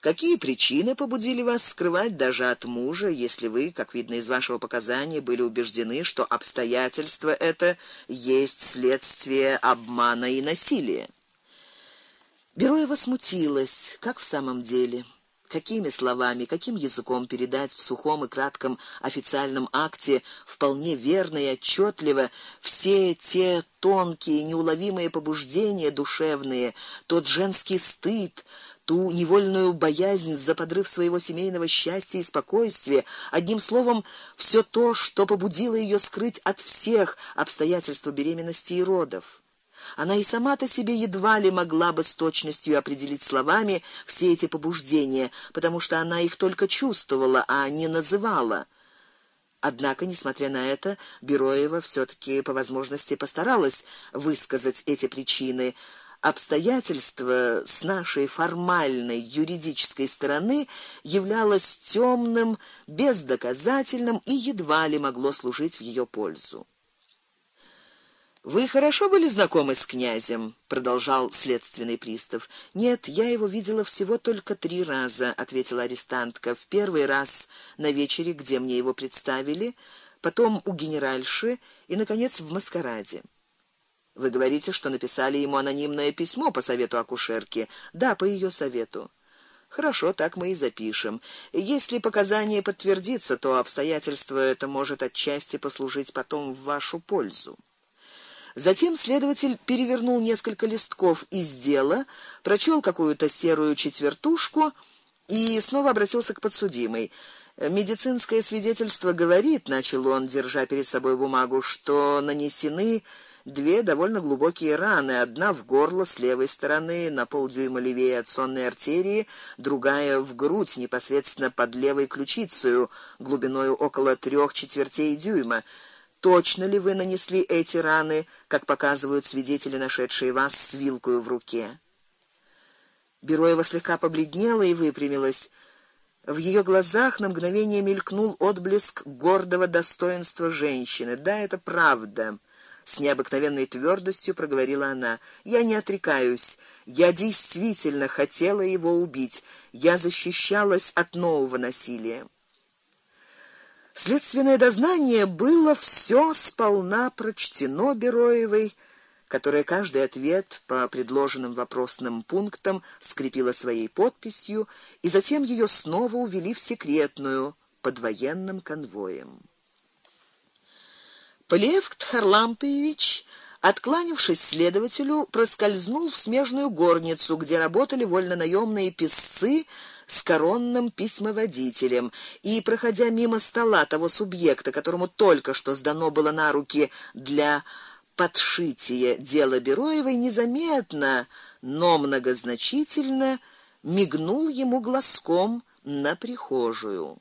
Какие причины побудили вас скрывать даже от мужа, если вы, как видно из вашего показания, были убеждены, что обстоятельства это есть следствие обмана и насилия? Бероева смутилась, как в самом деле. Какими словами, каким языком передать в сухом и кратком официальном акте вполне верно и отчетливо все те тонкие, неуловимые побуждения душевные, тот женский стыд, ту невольную боязнь за подрыв своего семейного счастья и спокойствия, одним словом, все то, что побудило ее скрыть от всех обстоятельства беременности и родов. Она и сама-то себе едва ли могла бы с точностью определить словами все эти побуждения, потому что она их только чувствовала, а не называла. Однако, несмотря на это, Бероева все таки по возможности постаралась высказать эти причины обстоятельство с нашей формальной юридической стороны являлось тёмным, бездоказательным и едва ли могло служить в её пользу. Вы хорошо были знакомы с князем, продолжал следственный пристав. Нет, я его видела всего только три раза, ответила арестантка. В первый раз на вечере, где мне его представили, потом у генеральши и наконец в маскараде. Вы говорите, что написали ему анонимное письмо по совету акушерки. Да, по ее совету. Хорошо, так мы и запишем. Если показания подтвердится, то обстоятельство это может отчасти послужить потом в вашу пользу. Затем следователь перевернул несколько листков из дела, прочел какую-то серую четвертушку и снова обратился к подсудимой. Медицинское свидетельство говорит, начал он, держа перед собой бумагу, что нанесены две довольно глубокие раны, одна в горло с левой стороны на полдюйма левее от сонной артерии, другая в грудь непосредственно под левой ключицей, глубиной около трех четвертей дюйма. Точно ли вы нанесли эти раны, как показывают свидетели, нашедшие вас с вилкой в руке? Бероева слегка побледнела и выпрямилась. В ее глазах на мгновение мелькнул отблеск гордого достоинства женщины. Да, это правда с необыкновенной твёрдостью проговорила она. Я не отрекаюсь. Я действительно хотела его убить. Я защищалась от нового насилия. Следственное дознание было всё сполна прочтено Бероевой, которая каждый ответ по предложенным вопросным пунктам скрепила своей подписью, и затем её снова увели в секретную под военным конвоем. Полевкт Харлампович, откланившись следователю, проскользнул в смежную горницу, где работали вольнонаёмные писцы с коронным письмоводителем, и проходя мимо стола того субъекта, которому только что сдано было на руки для подшития дела Бероевой, незаметно, но многозначительно мигнул ему глазком на прихожую.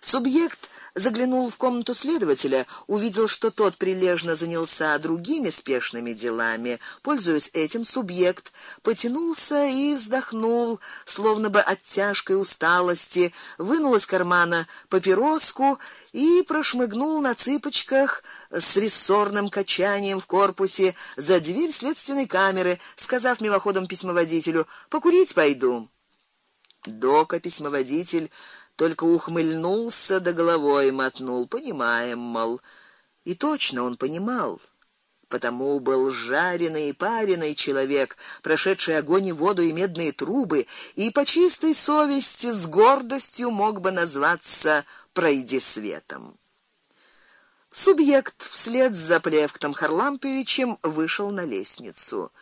Субъект заглянул в комнату следователя, увидел, что тот прилежно занялся другими спешными делами. Пользуясь этим, субъект потянулся и вздохнул, словно бы от тяжкой усталости, вынул из кармана папироску и прошмыгнул на цыпочках с рессорным качанием в корпусе за дверь следственной камеры, сказав мимоходом письмоводителю: "Покурить пойду". Дока письмоводитель только ухмыльнулся да головой мотнул, понимаем, мол. И точно он понимал. Потому был жареный и пареный человек, прошедший огонь и воду и медные трубы, и по чистой совести с гордостью мог бы назваться пройди светом. Субъект вслед за Плевктом Харламповичем вышел на лестницу.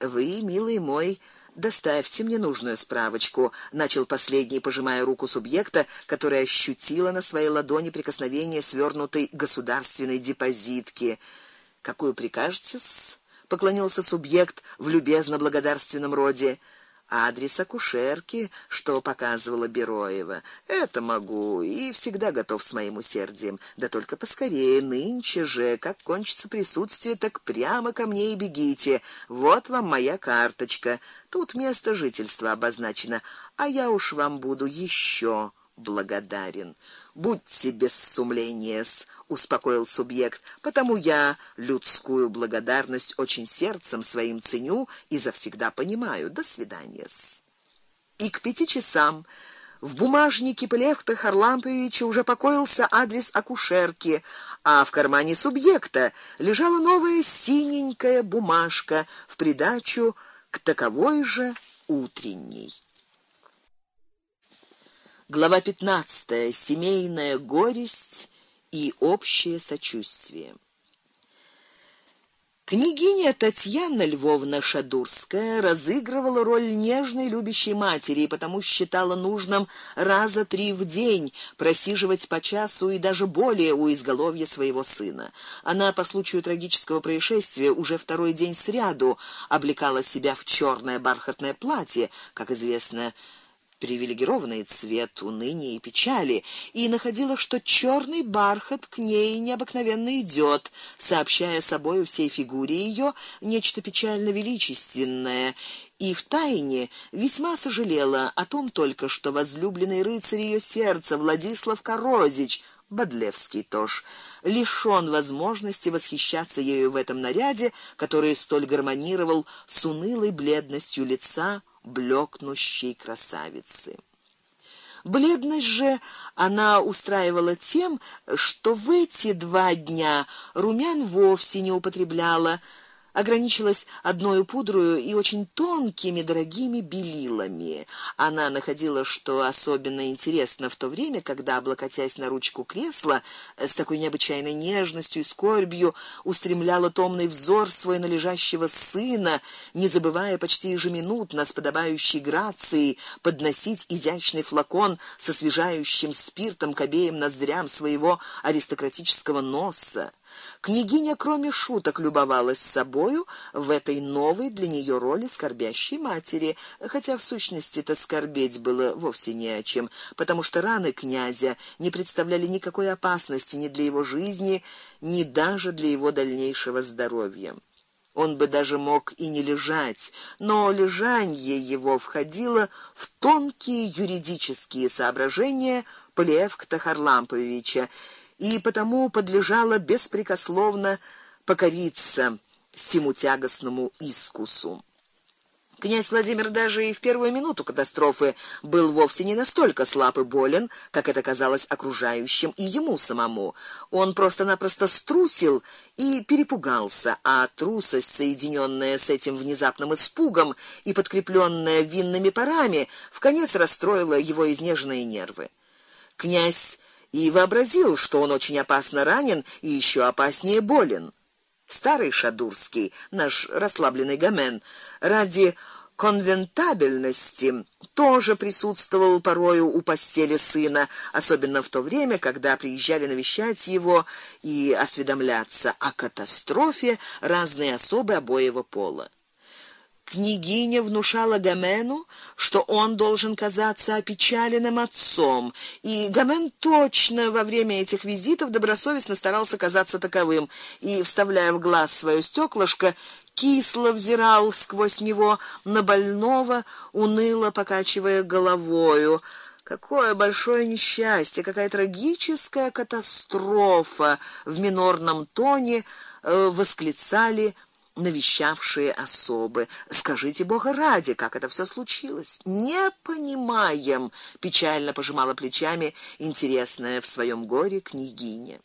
Вы, милый мой, Доставьте мне нужную справочку, начал последний, пожимая руку субъекта, который ощутила на своей ладони прикосновение свернутой государственной депозитки. Какую прикажете? поклонился субъект в любезно благодарственном роде адрес акушерки, что показывала Бероева. Это могу и всегда готов с моим усердием. Да только поскорее, нынче же, как кончится присутствие, так прямо ко мне и бегите. Вот вам моя карточка. Тут место жительства обозначено, а я уж вам буду еще благодарен. Будьте без сумления, успокоил субъект. Потому я людскую благодарность очень сердцем своим ценю и завсегда понимаю. До свидания. -с. и к пяти часам в бумажнике Плехта Харламповича уже покоился адрес акушерки, а в кармане субъекта лежала новая синенькая бумажка в придачу к таковой же утренней. Глава 15. Семейная горесть и общее сочувствие. Княгиня Татьяна Львовна Шадурская разыгрывала роль нежной любящей матери и потому считала нужным раза три в день просиживать по часу и даже более у изголовья своего сына. Она по случаю трагического происшествия уже второй день сряду облекала себя в черное бархатное платье, как известно, привилегированный цвет уныния и печали, и находила, что черный бархат к ней необыкновенно идет, сообщая собой всей фигуре ее нечто печально величественное. И в тайне весьма сожалела о том только, что возлюбленный рыцарь ее сердца Владислав Корозич Бодлевский тоже лишён возможности восхищаться ею в этом наряде, который столь гармонировал с унылой бледностью лица блекнущей красавицы. Бледность же она устраивала тем, что в эти два дня румян вовсе не употребляла, ограничилась одной пудрою и очень тонкими дорогими белилами. Она находила, что особенно интересно в то время, когда облокотясь на ручку кресла, с такой необычайной нежностью и скорбью устремляла томный взор свой на лежащего сына, не забывая почти ежеминутно с подобающей грацией подносить изящный флакон со освежающим спиртом к обеим ноздрям своего аристократического носа. Княгиня, кроме шуток, любовалась собою в этой новой для нее роли скорбящей матери, хотя в сущности-то скорбеть было вовсе не о чем, потому что раны князя не представляли никакой опасности ни для его жизни, ни даже для его дальнейшего здоровья. Он бы даже мог и не лежать, но лежанье его входило в тонкие юридические соображения Полевка Харламповича и потому подлежала беспрекословно покориться всему тягостному искусу. Князь Владимир даже и в первую минуту катастрофы был вовсе не настолько слаб и болен, как это казалось окружающим и ему самому. Он просто-напросто струсил и перепугался, а трусость, соединённая с этим внезапным испугом и подкреплённая винными парами, в конец расстроила его изнеженные нервы. Князь и вообразил, что он очень опасно ранен и еще опаснее болен. Старый Шадурский, наш расслабленный Гамен, ради конвентабельности тоже присутствовал порою у постели сына, особенно в то время, когда приезжали навещать его и осведомляться о катастрофе разные особы обоего пола. Княгиня внушала Гамену, что он должен казаться опечаленным отцом, и Гамен точно во время этих визитов добросовестно старался казаться таковым, и вставляя в глаз своё стёклышко, кисло взирал сквозь него на больного, уныло покачивая головою. Какое большое несчастье, какая трагическая катастрофа в минорном тоне э, восклицали навещавшие особы. Скажите Бога ради, как это все случилось? Не понимаем, печально пожимала плечами интересная в своем горе княгиня.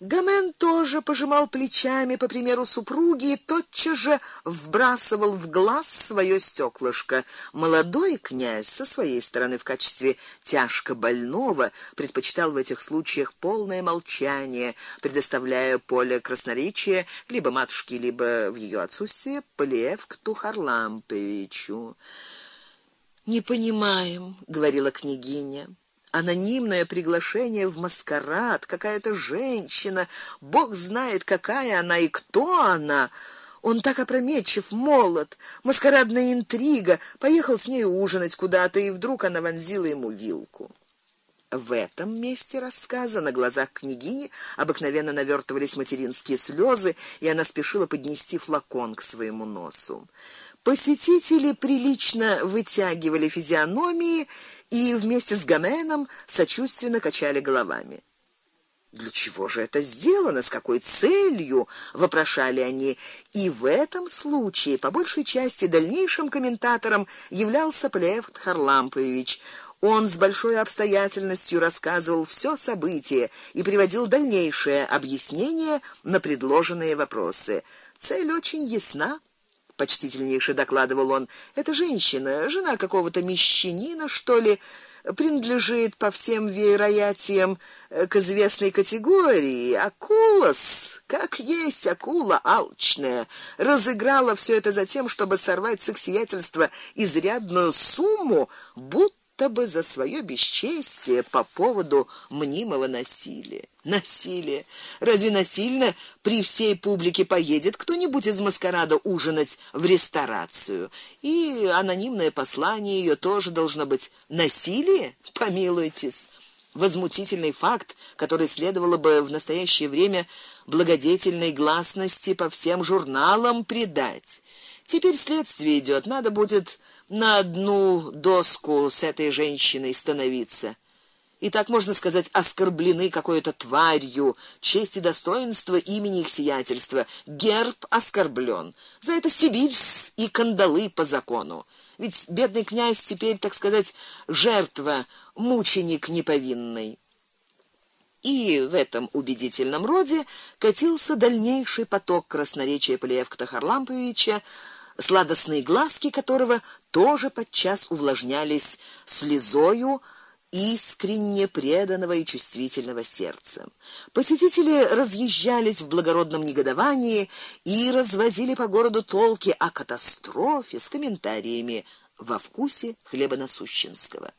Гамен тоже пожимал плечами по примеру супруги и тотчас же вбрасывал в глаз своё стёклышко. Молодой князь со своей стороны в качестве тяжко больного предпочитал в этих случаях полное молчание, предоставляя поле красноречия либо матушке, либо в её отсутствие Полевкту Харламповичу. Не понимаем, говорила княгиня анонимное приглашение в маскарад, какая-то женщина, бог знает, какая она и кто она. Он так опрометчив, молод, маскарадная интрига, поехал с ней ужинать куда-то, и вдруг она вонзила ему вилку. В этом месте рассказа на глазах княгини обыкновенно навертывались материнские слезы, и она спешила поднести флакон к своему носу. Посетители прилично вытягивали физиономии и вместе с Гаменом сочувственно качали головами. Для чего же это сделано, с какой целью, вопрошали они. И в этом случае по большей части дальнейшим комментатором являлся Плевт Харлампович. Он с большой обстоятельностью рассказывал все событие и приводил дальнейшее объяснение на предложенные вопросы. Цель очень ясна, почтительнейше докладывал он. Эта женщина, жена какого-то мещанина, что ли, принадлежит по всем вероятиям к известной категории. Акулас, как есть акула алчная, разыграла все это за тем, чтобы сорвать с их сиятельства изрядную сумму, будто будто бы за свое бесчестие по поводу мнимого насилия. Насилие. Разве насильно при всей публике поедет кто-нибудь из маскарада ужинать в ресторацию? И анонимное послание ее тоже должно быть насилие? Помилуйтесь. Возмутительный факт, который следовало бы в настоящее время благодетельной гласности по всем журналам придать. Теперь следствие идет, надо будет на одну доску с этой женщиной становиться. И так можно сказать, оскорблены какой-то тварью, честь и достоинство имени их сиятельства, герб оскорблен. За это Сибирь и кандалы по закону. Ведь бедный князь теперь, так сказать, жертва, мученик неповинный. И в этом убедительном роде катился дальнейший поток красноречия Полиевка Харламповича сладостные глазки которого тоже подчас увлажнялись слезою искренне преданного и чувствительного сердца. Посетители разъезжались в благородном негодовании и развозили по городу толки о катастрофе с комментариями во вкусе хлебоносущенского.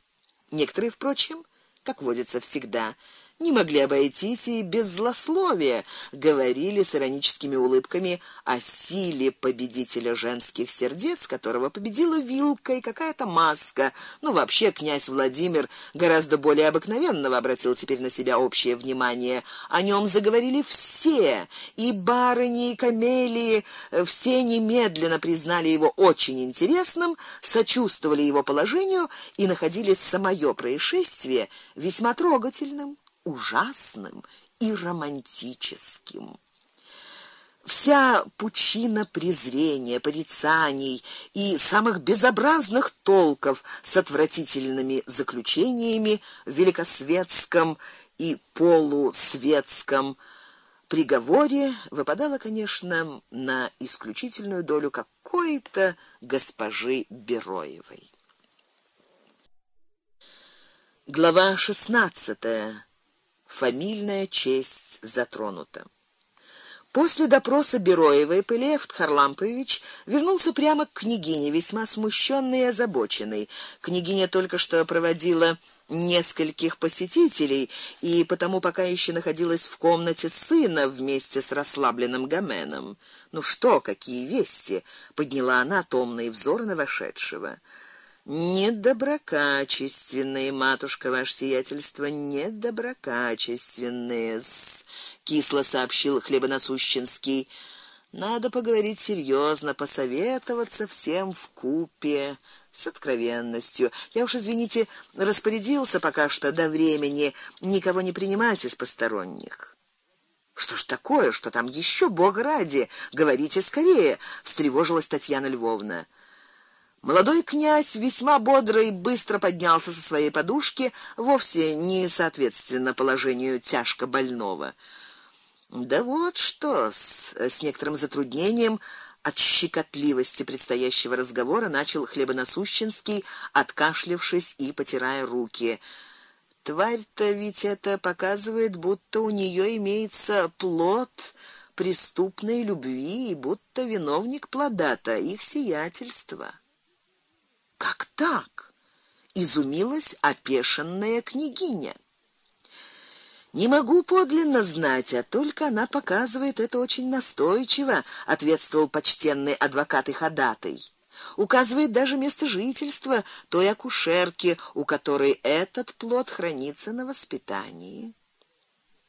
Некоторые, впрочем, как водится всегда, не могли обойтись и без злословия, говорили с ироническими улыбками о силе победителя женских сердец, которого победила вилка и какая-то маска. Ну вообще князь Владимир гораздо более обыкновенного обратил теперь на себя общее внимание. О нем заговорили все, и барыни, и камелии, все немедленно признали его очень интересным, сочувствовали его положению и находили самое происшествие весьма трогательным ужасным и романтическим. Вся пучина презрения, порицаний и самых безобразных толков с отвратительными заключениями в великосветском и полусветском приговоре выпадала, конечно, на исключительную долю какой-то госпожи Бероевой. Глава шестнадцатая фамильная честь затронута. После допроса Бероевой Пылеев Харлампович вернулся прямо к княгине, весьма смущённый и озабоченный. Княгиня только что проводила нескольких посетителей и потому пока ещё находилась в комнате сына вместе с расслабленным Гаменом. "Ну что, какие вести?" подняла она томный взор на вошедшего недоброкачественные, матушка ваше сиятельство, недоброкачественные, кисло сообщил хлебоносущенский. Надо поговорить серьезно, посоветоваться всем в купе с откровенностью. Я уж извините, распорядился пока что до времени никого не принимать из посторонних. Что ж такое, что там еще, бог ради, говорите скорее, встревожилась Татьяна Львовна. Молодой князь весьма бодро и быстро поднялся со своей подушки, вовсе не соответственно положению тяжко больного. Да вот что, с, с некоторым затруднением от щекотливости предстоящего разговора начал хлебоносущенский, откашлившись и потирая руки. Тварь-то ведь это показывает, будто у нее имеется плод преступной любви и будто виновник плода-то их сиятельства. Как так? изумилась опешенная княгиня. Не могу подлинно знать, а только она показывает это очень настойчиво, ответствовал почтенный адвокат и ходатай. Указывает даже место жительства той акушерки, у которой этот плод хранится на воспитании.